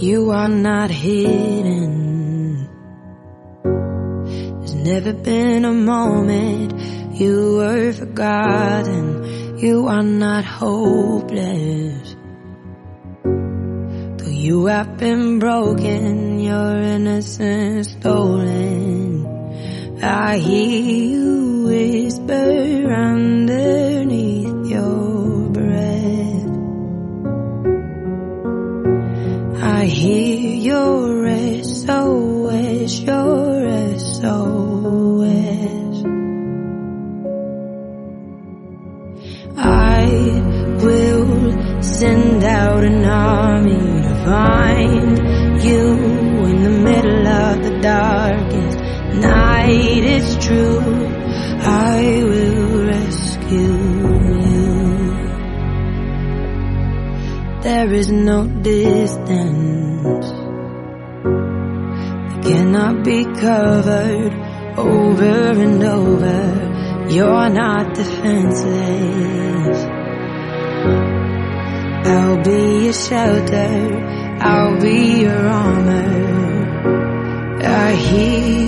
You are not hidden. There's never been a moment you were forgotten. You are not hopeless. Though you have been broken, your innocence stolen. I hear you whisper will send out an army to find you in the middle of the darkest night. It's true, I will rescue you. There is no distance that cannot be covered over and over. You're not defenseless. I'll be your shelter. I'll be your armor. I hear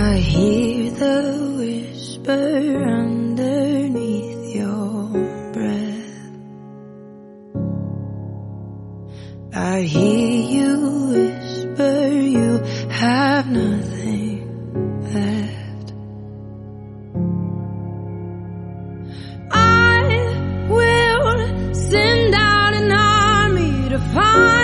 I hear the whisper underneath your breath. I hear you whisper you have nothing left. I will send out an army to find